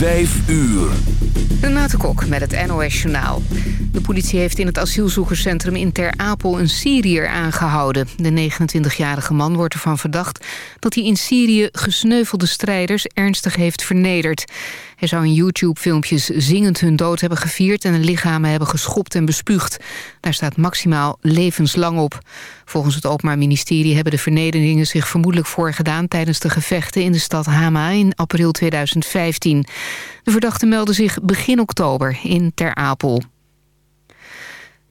5 uur. Renate Kok met het NOS Journaal. De politie heeft in het asielzoekerscentrum in Ter Apel een Syriër aangehouden. De 29-jarige man wordt ervan verdacht dat hij in Syrië gesneuvelde strijders ernstig heeft vernederd. Hij zou in YouTube-filmpjes zingend hun dood hebben gevierd... en hun lichamen hebben geschopt en bespuugd. Daar staat maximaal levenslang op. Volgens het Openbaar Ministerie hebben de vernederingen zich vermoedelijk voorgedaan... tijdens de gevechten in de stad Hama in april 2015. De verdachte meldde zich begin oktober in Ter Apel.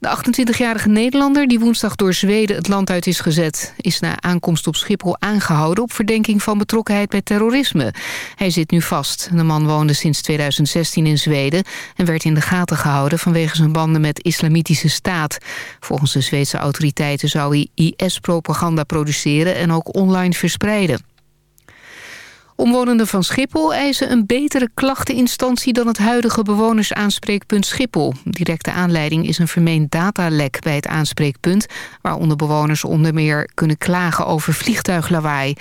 De 28-jarige Nederlander die woensdag door Zweden het land uit is gezet... is na aankomst op Schiphol aangehouden op verdenking van betrokkenheid bij terrorisme. Hij zit nu vast. De man woonde sinds 2016 in Zweden en werd in de gaten gehouden... vanwege zijn banden met islamitische staat. Volgens de Zweedse autoriteiten zou hij IS-propaganda produceren en ook online verspreiden. Omwonenden van Schiphol eisen een betere klachteninstantie dan het huidige bewonersaanspreekpunt Schiphol. Directe aanleiding is een vermeend datalek bij het aanspreekpunt, waaronder bewoners onder meer kunnen klagen over vliegtuiglawaai.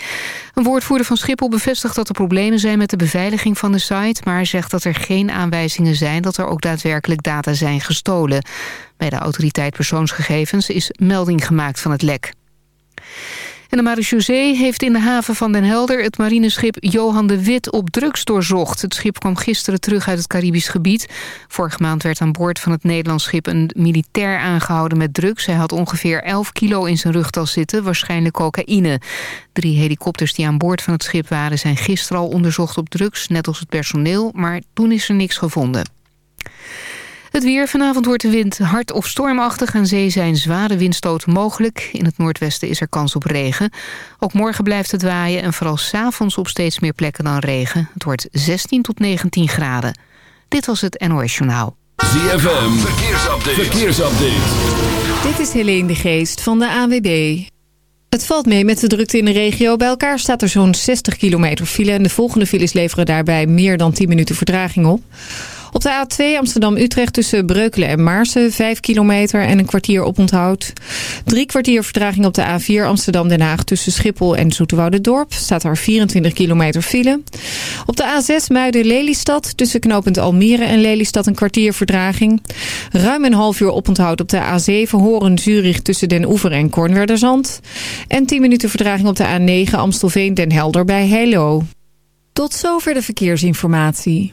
Een woordvoerder van Schiphol bevestigt dat er problemen zijn met de beveiliging van de site, maar zegt dat er geen aanwijzingen zijn dat er ook daadwerkelijk data zijn gestolen. Bij de autoriteit persoonsgegevens is melding gemaakt van het lek. En de marechaussee heeft in de haven van Den Helder... het marineschip Johan de Wit op drugs doorzocht. Het schip kwam gisteren terug uit het Caribisch gebied. Vorige maand werd aan boord van het Nederlands schip... een militair aangehouden met drugs. Hij had ongeveer 11 kilo in zijn rugtas zitten, waarschijnlijk cocaïne. Drie helikopters die aan boord van het schip waren... zijn gisteren al onderzocht op drugs, net als het personeel... maar toen is er niks gevonden. Het weer. Vanavond wordt de wind hard of stormachtig. Aan zee zijn zware windstoten mogelijk. In het noordwesten is er kans op regen. Ook morgen blijft het waaien en vooral s'avonds op steeds meer plekken dan regen. Het wordt 16 tot 19 graden. Dit was het NOS Journaal. ZFM. Verkeersupdate. Verkeersupdate. Dit is Helene de Geest van de ANWB. Het valt mee met de drukte in de regio. Bij elkaar staat er zo'n 60 kilometer file... en de volgende files leveren daarbij meer dan 10 minuten vertraging op. Op de A2 Amsterdam-Utrecht tussen Breukelen en Maarsen 5 kilometer en een kwartier oponthoud. Drie kwartier vertraging op de A4 Amsterdam-Den Haag tussen Schiphol en Dorp. Staat daar 24 kilometer file. Op de A6 Muiden-Lelystad tussen knooppunt Almere en Lelystad een kwartier vertraging. Ruim een half uur oponthoud op de A7 Horen-Zurich tussen Den Oever en Kornwerderzand. En 10 minuten vertraging op de A9 Amstelveen-Den Helder bij Heilo. Tot zover de verkeersinformatie.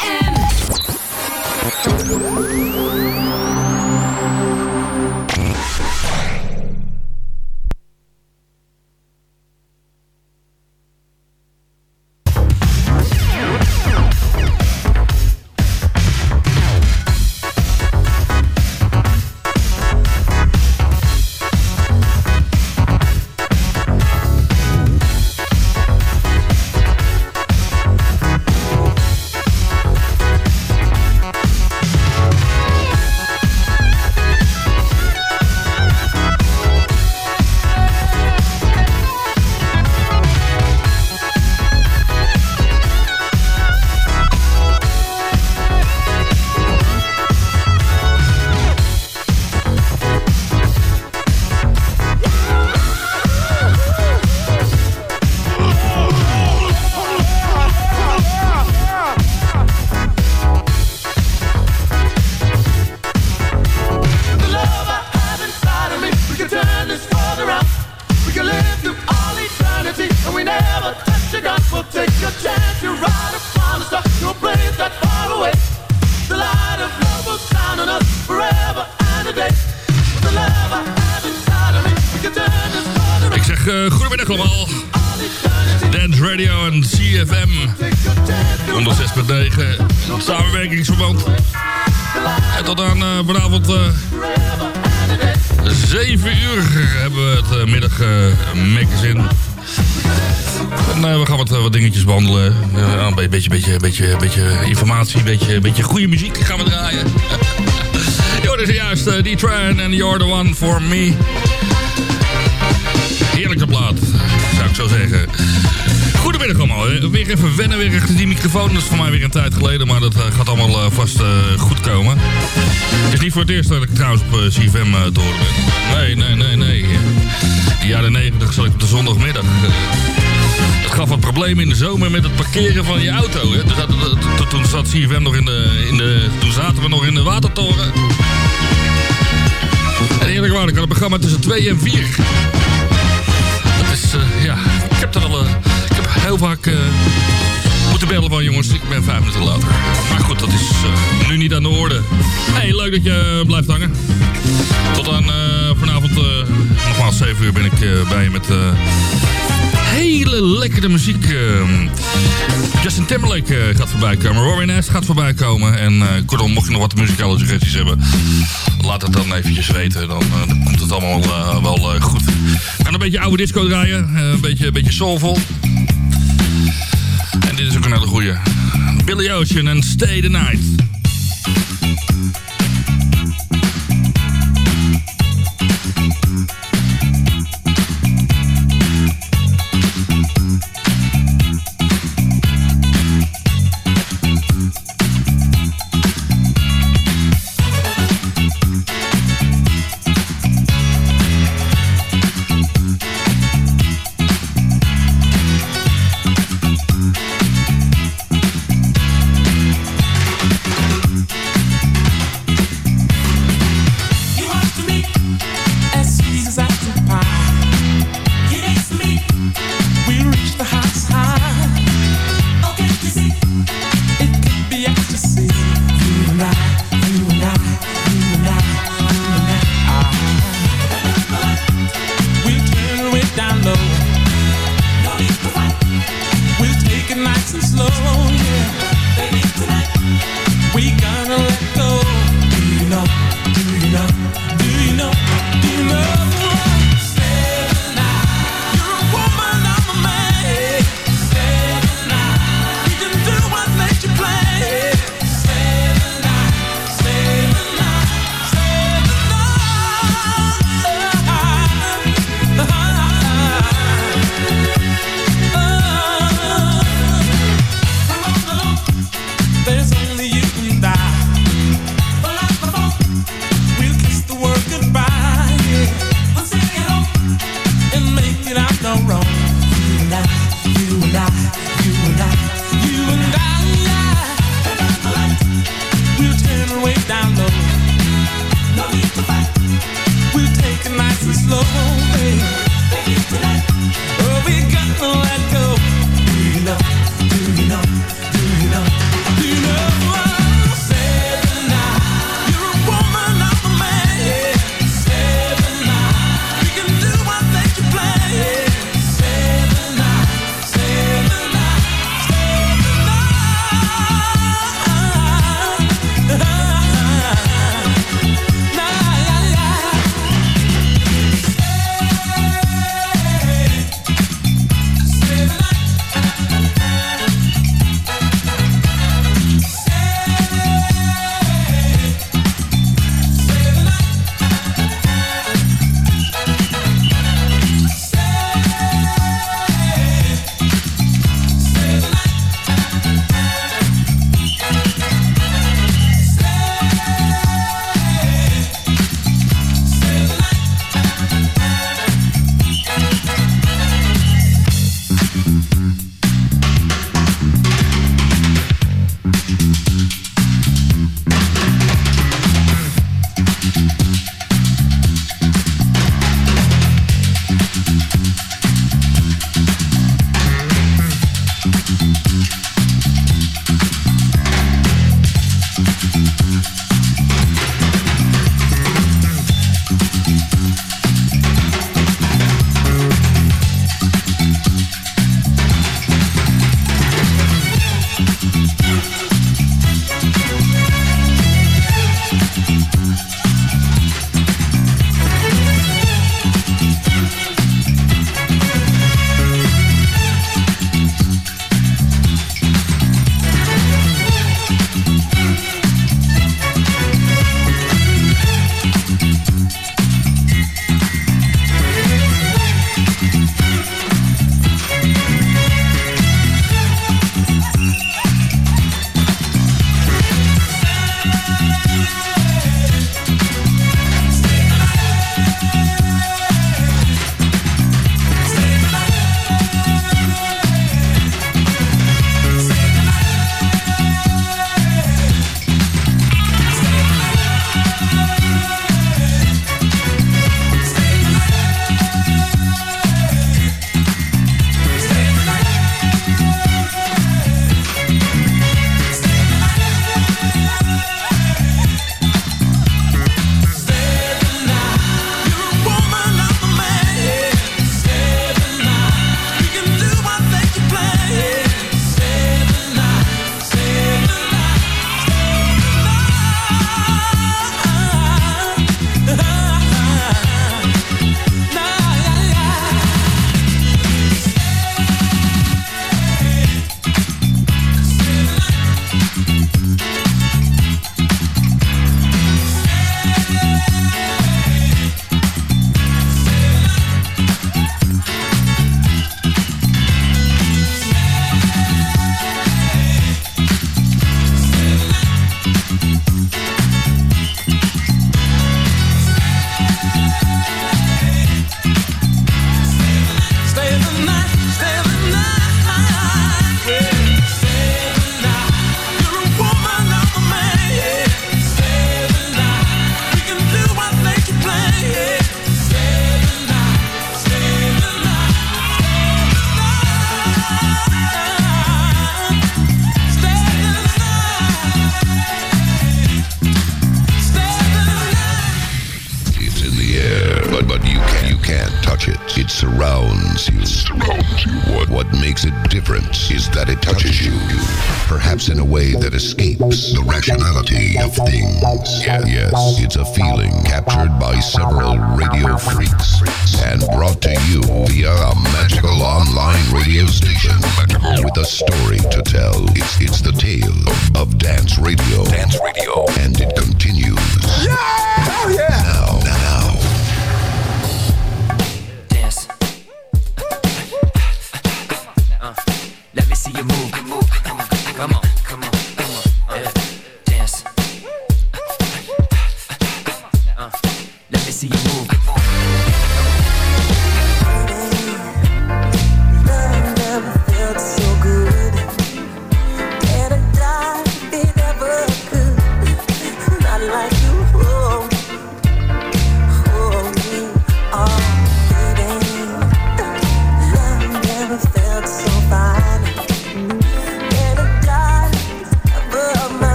Thank you. Behandelen. een beetje, beetje, beetje, beetje informatie, een beetje, beetje goede muziek gaan we draaien. Dit is juist uh, D-Tran en You're the One for Me. Heerlijke plaat, zou ik zo zeggen. Goedemiddag allemaal. Weer even wennen weer achter die microfoon. Dat is voor mij weer een tijd geleden, maar dat uh, gaat allemaal vast goed komen. Het is niet voor het eerst dat ik trouwens op CFM te horen ben. Nee, nee, nee, nee. De jaren negentig zat ik op de zondagmiddag. Gaf wat problemen in de zomer met het parkeren van je auto. Hè. Toen, zat CFM nog in de, in de... Toen zaten we nog in de watertoren. En eerlijk waar, ik had een programma tussen 2 en 4. Dat is, uh, ja, ik heb er al, uh, ik heb heel vaak uh, moeten bellen van jongens, ik ben vijf minuten later. Maar goed, dat is nu niet aan de orde. Hey, leuk dat je blijft hangen. Tot aan vanavond, nogmaals 7 uur ben ik bij je met hele lekkere muziek. Uh, Justin Timberlake uh, gaat voorbij komen. Rory Nast gaat voorbij komen. En kortom, mocht je nog wat muzikale suggesties hebben... laat het dan eventjes weten. Dan, dan komt het allemaal wel goed. We gaan een beetje oude disco draaien. een beetje, een beetje soulful. En dit is ook een hele goeie. Billy Ocean en Stay the Night. I've wrong. You and I, you and I, you and I, you and I. We'll turn way down low. No need to fight. We'll take it nice and slow. Oh, we got to let go. lives in a way that escapes the rationality of things. Yes, yes it's a feeling captured by several radio freaks and brought to you via a magical online radio station with a story to tell. It's, it's the tale of dance radio. Dance radio. And it continues. Yeah! oh yeah!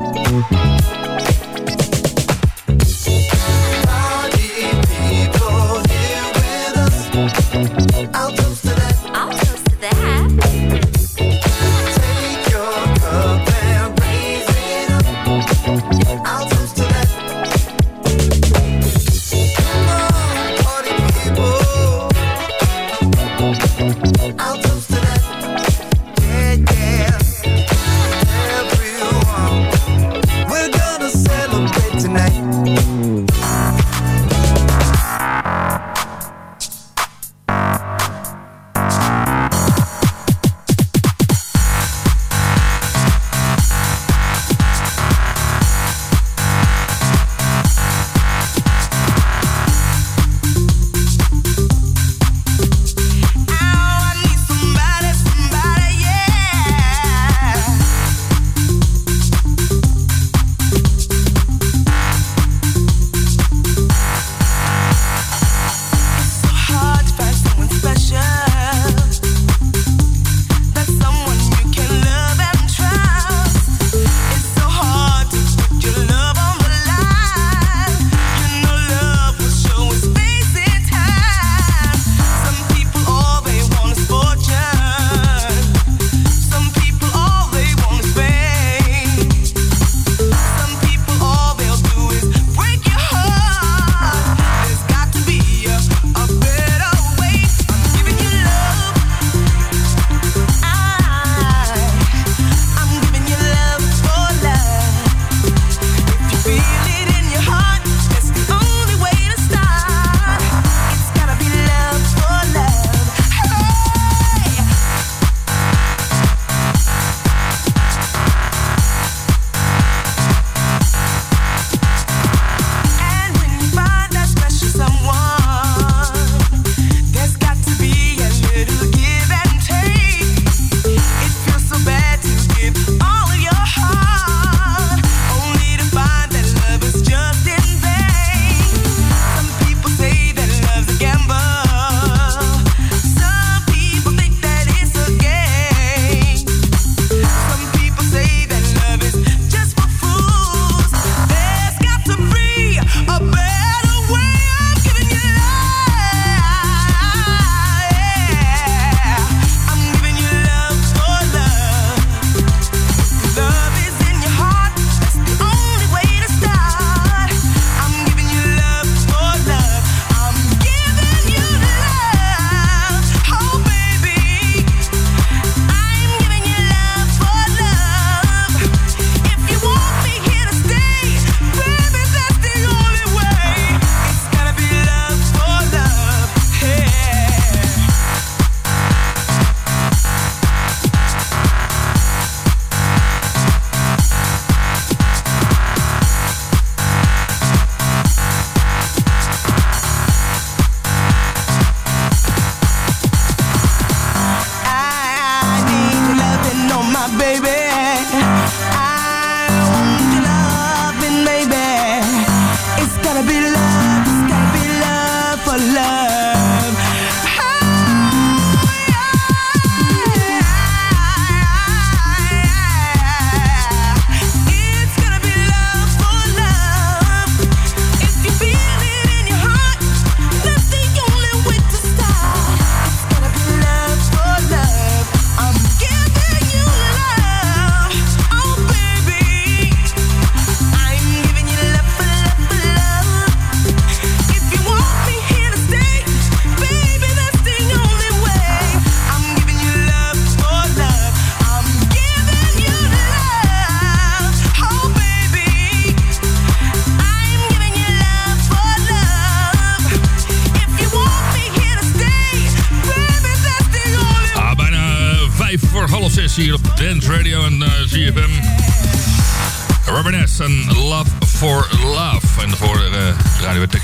Mm-hmm.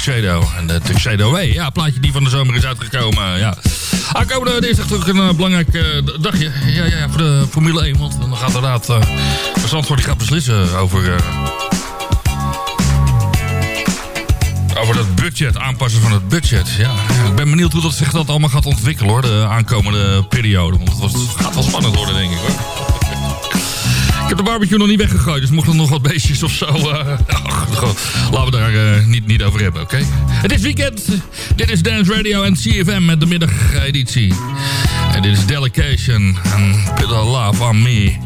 Tuxedo. En de Tuxedo Way. Ja, plaatje die van de zomer is uitgekomen. Ja. Aankomende dinsdag toch een uh, belangrijk uh, dagje. Ja, ja, ja, voor de Formule 1. Want dan gaat inderdaad... Uh, Zandvoort die gaat beslissen over... over dat budget, aanpassen van het budget. Ja, ik ben benieuwd hoe dat zich dat allemaal gaat ontwikkelen hoor, de aankomende periode. Want het, het gaat wel spannend worden, denk ik hoor. Heb de barbecue nog niet weggegooid, dus mochten er nog wat beestjes of zo... Ach, laten we daar uh, niet, niet over hebben, oké? Het is weekend, dit is Dance Radio en CFM met de middageditie. En dit is Delegation en Put a Love on Me.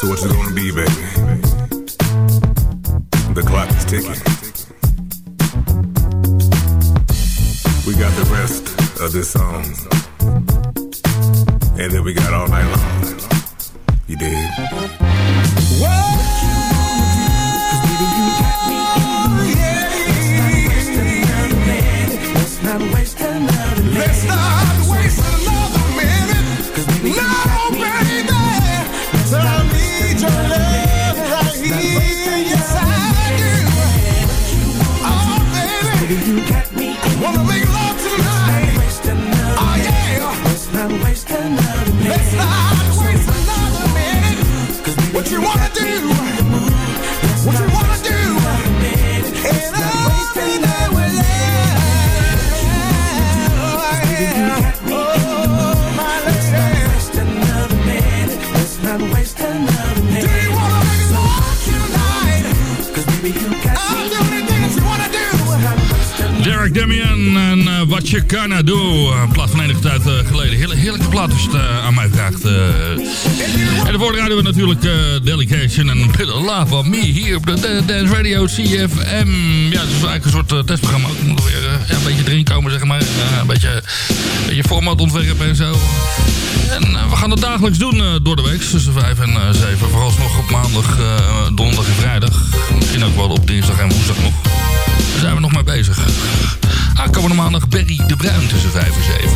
So what you gonna be, baby? The clock is ticking. We got the rest of this song. And then we got all night long. You did. Let's Damian en uh, What You Gonna Do. Een plaat van enige tijd uh, geleden. Heerlijke plaat als je het uh, aan mij vraagt. en daarvoor rijden we natuurlijk Delegation en Love of Me hier op de Dance Radio CFM. Ja, is eigenlijk een soort testprogramma. Ik moet weer een beetje erin komen, zeg maar. een beetje, beetje format ontwerpen en zo. En we gaan het dagelijks doen door de week. Tussen 5 en 7. Vooralsnog op maandag, donderdag en vrijdag. Misschien ook wel op dinsdag en woensdag nog. Daar zijn we nog mee bezig. Aankomende maandag Berry de Bruin tussen 5 en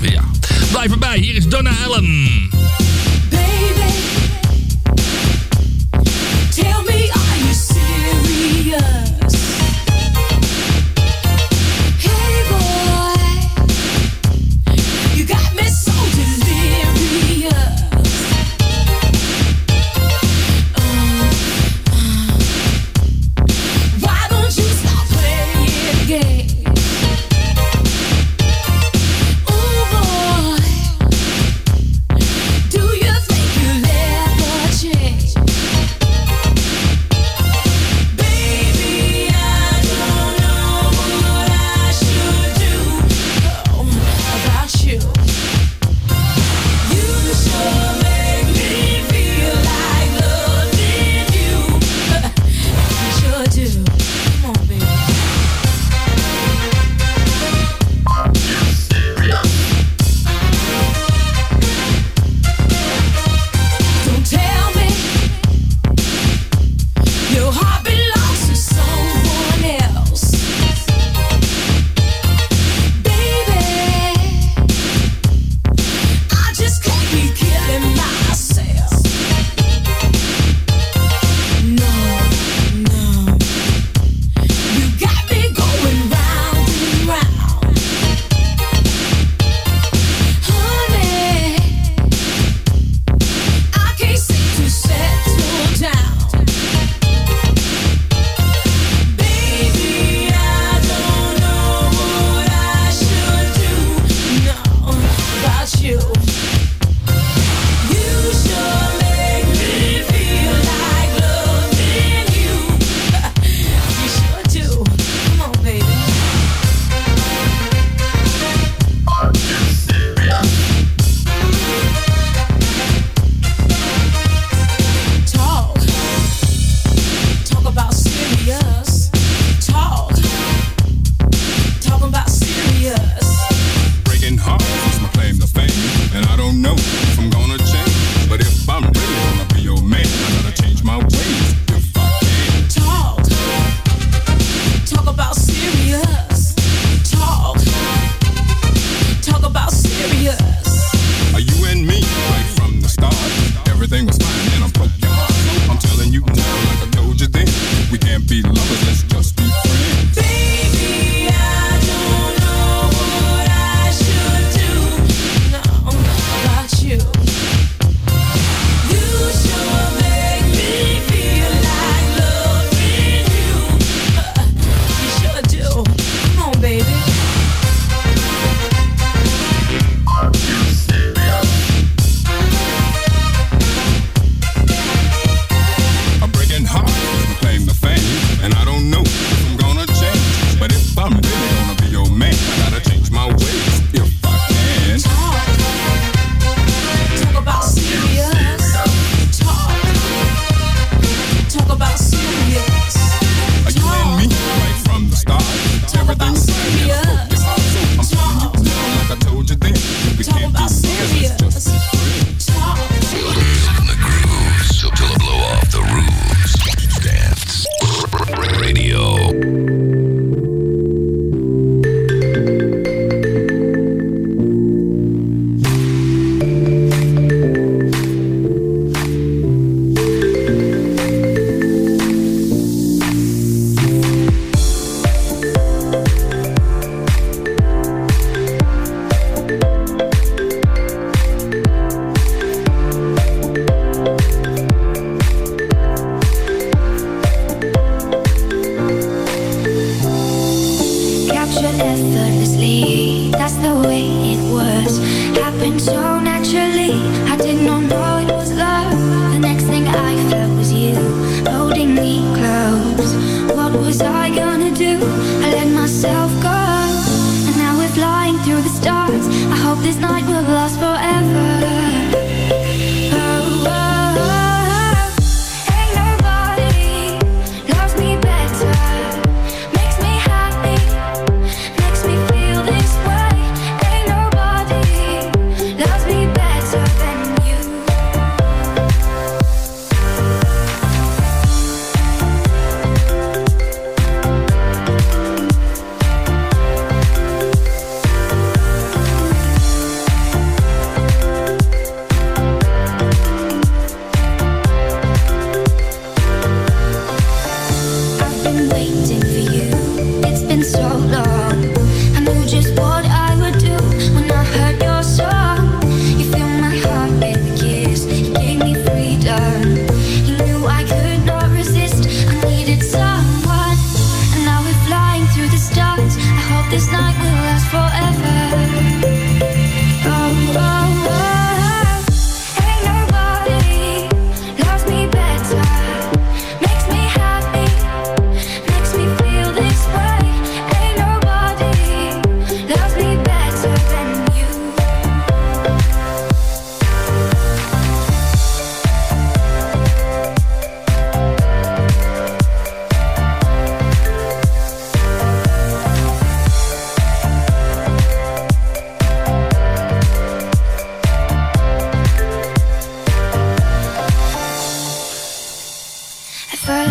7. Ja. Blijf erbij, hier is Donna Allen.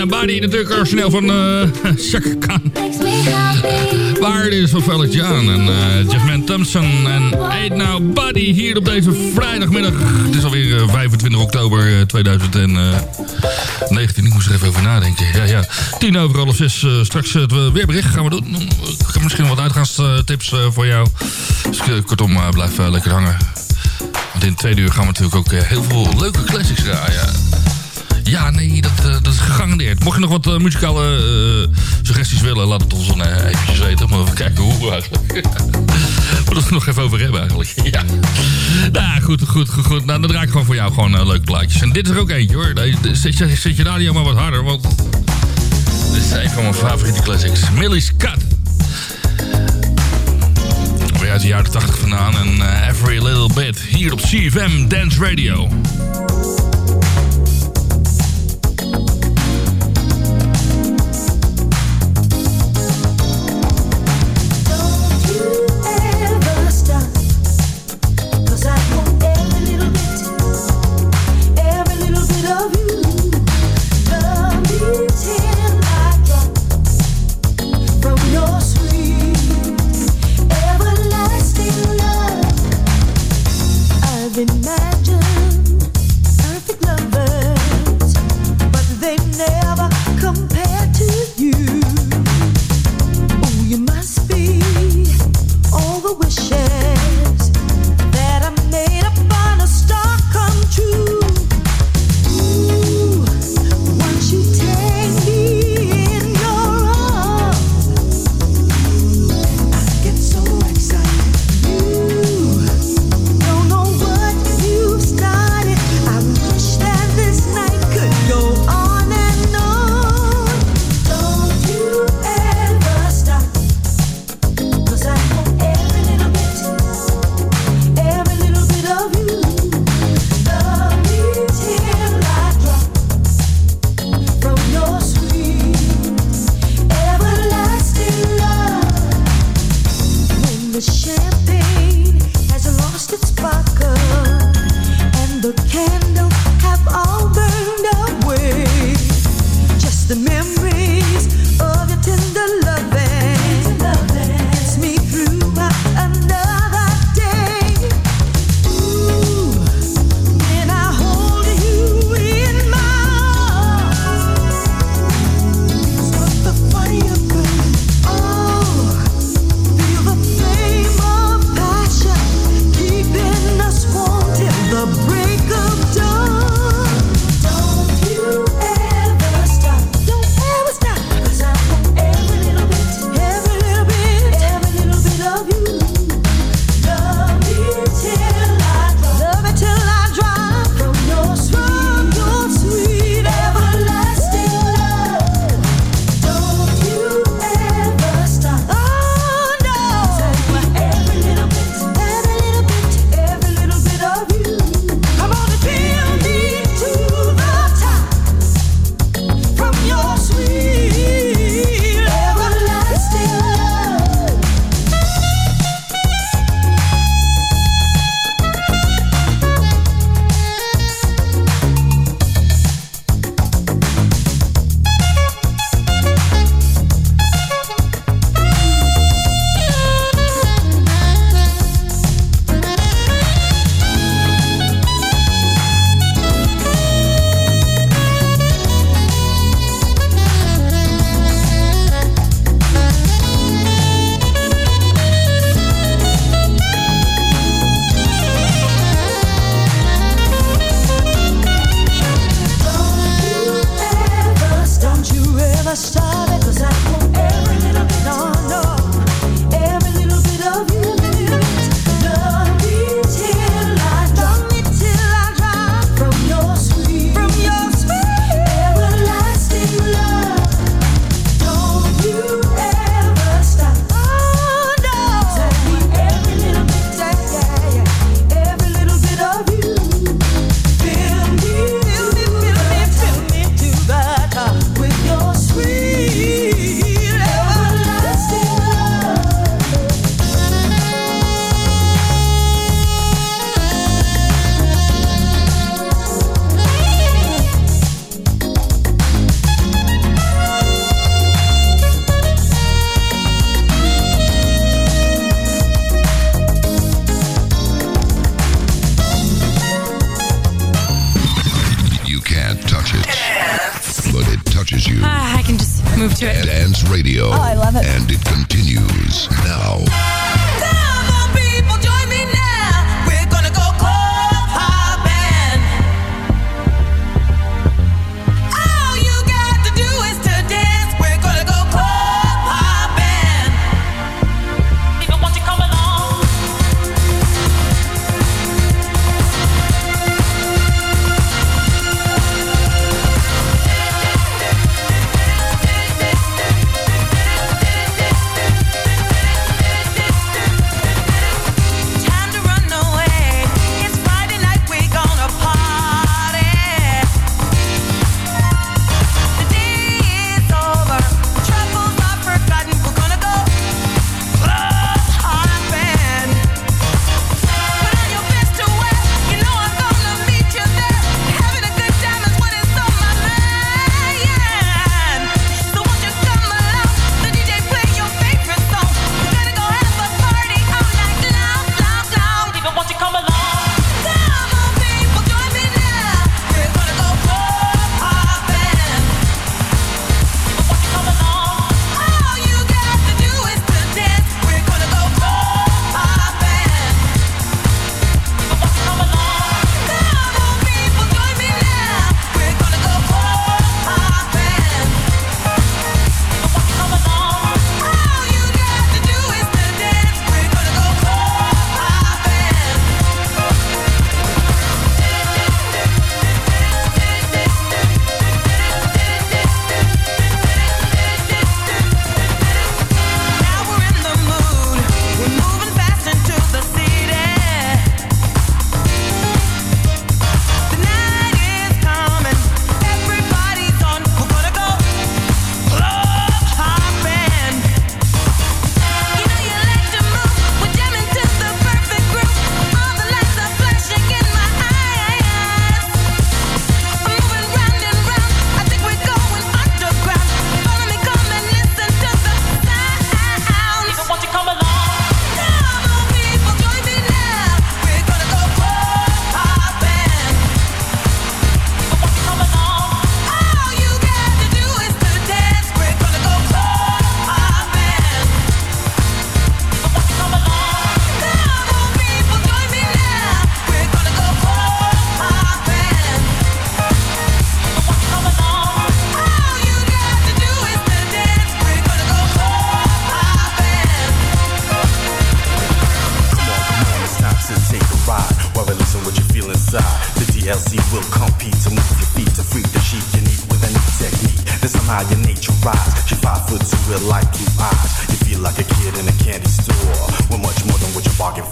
En Nobody natuurlijk origineel van eh Chaka is van Felix Jan en eh Jasmine Thompson en Ain't Nobody hier op deze vrijdagmiddag. Het is alweer eh, 25 oktober eh, 2019. Ik moest er even over nadenken. Ja, ja. Tien over half zes. straks het weerbericht gaan we doen. Ik heb misschien wat uitgaanstips voor jou. Dus kortom, blijf lekker hangen. Want in tweede uur gaan we natuurlijk ook heel veel leuke classics draaien. Ja, nee, dat, eh, dat is gegarandeerd. Mocht je nog wat eh, muzikale eh, suggesties willen, laat het ons dan eventjes weten. Maar even kijken hoe eigenlijk. We het nog even over hebben eigenlijk. Ja. Nou, goed, goed, goed. Nou, dan draai ik gewoon voor jou gewoon leuke plaatjes. En dit is er ook eentje hoor. Zet je, zet je radio maar wat harder, want... Dit is een van mijn favoriete classics. Millie's Cut. Weer uit de jaren 80 vandaan. En Every Little Bit. Hier op CFM Dance Radio.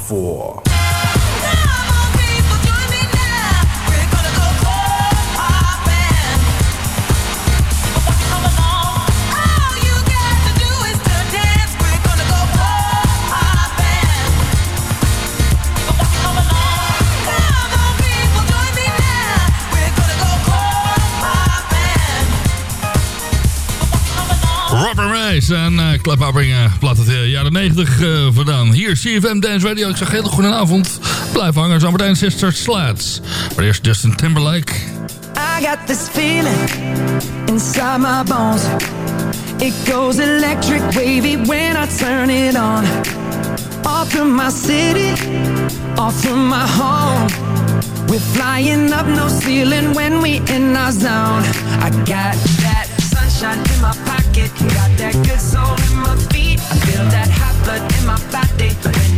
four. Place. En uh, eh, Club Abringen, eh, plat het uh, eh, jaren 90 uh, vandaan. Hier, CFM Dance Radio. Ik zeg hele goede avond. Blijf hangen, zometeen Sisters Slats. Maar eerst Justin Timberlake. I got this feeling inside my bones. It goes electric wavy when I turn it on. Off from my city, off from my home. We're flying up no ceiling when we in our zone. I got that sunshine in my pocket. Got records on in my feet. I feel that hot blood in my body.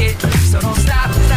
it. So don't stop.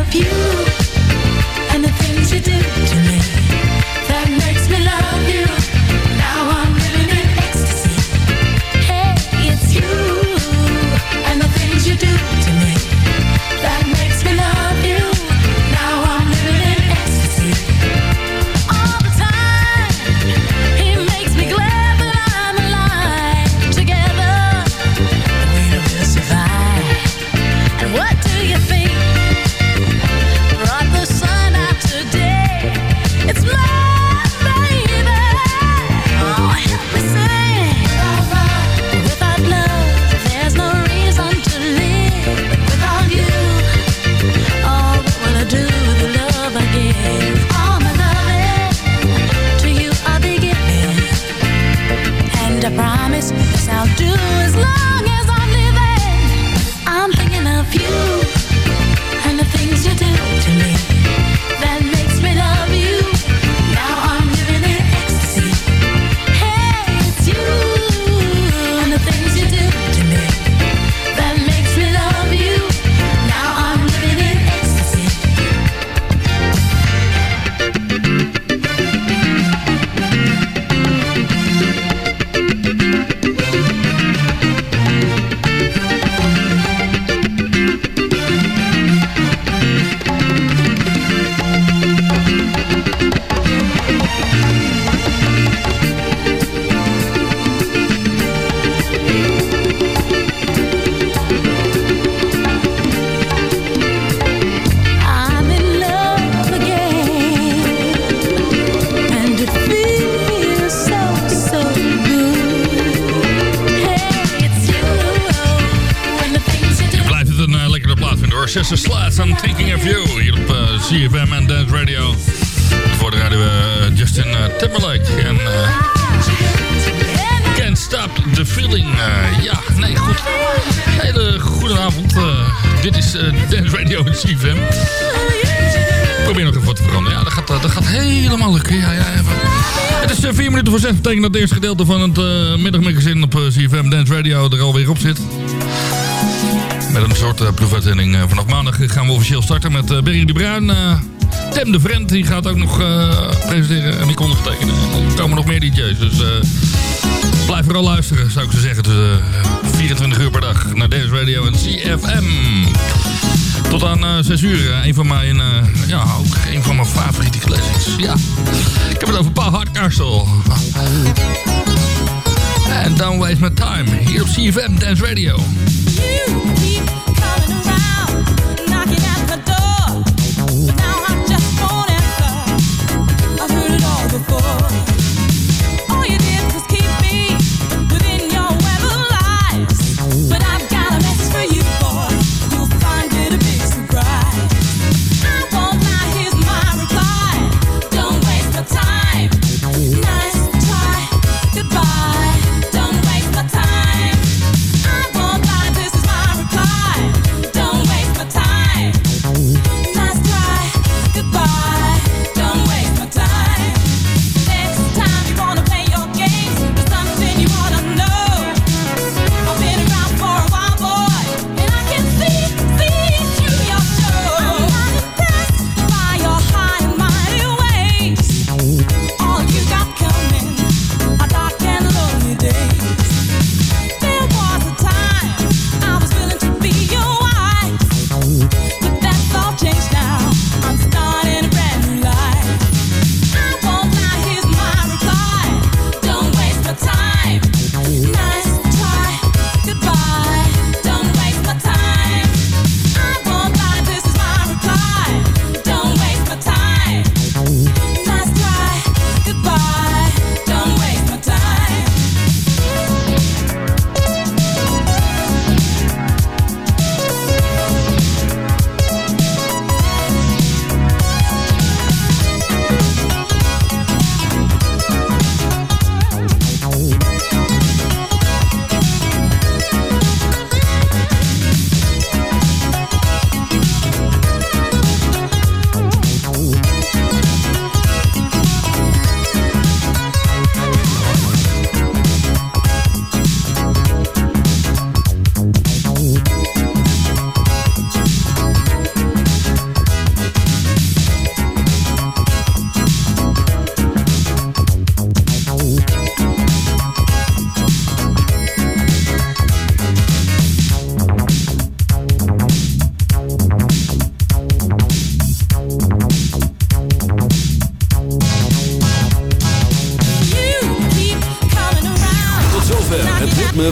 Of you. And the things you do Sister Slats, I'm Thinking of You. Hier op eh, CFM en Dance Radio. Voor de radio uh, Justin eh, Timberlake. En eh, Can't Stop the Feeling. Eh, ja, nee, goed. Hele goede avond. Eh, dit is eh, Dance Radio CFM. Probeer nog even wat te veranderen. Ja, dat gaat, dat gaat helemaal lukken. Ja, ja, even. Het is eh, vier minuten voor zes. Dat betekent dat het eerste gedeelte van het uh, op CFM Dance Radio er alweer op zit. Een soort uh, proefuitzending. Uh, vanaf maandag gaan we officieel starten met uh, Berry de Bruin. Tem de Vrent, die gaat ook nog presenteren en die kon tekenen. Er komen nog meer DJ's, dus blijf vooral luisteren, zou ik zo zeggen. Dus, 24 uur per dag naar Dance Radio en CFM. Tot aan 6 uur. een van mijn, ja, ook een van mijn favoriete classics. Ja, ik heb het over Paul Hardcastle. En Don't Waste My Time. Hier op CFM Dance Radio.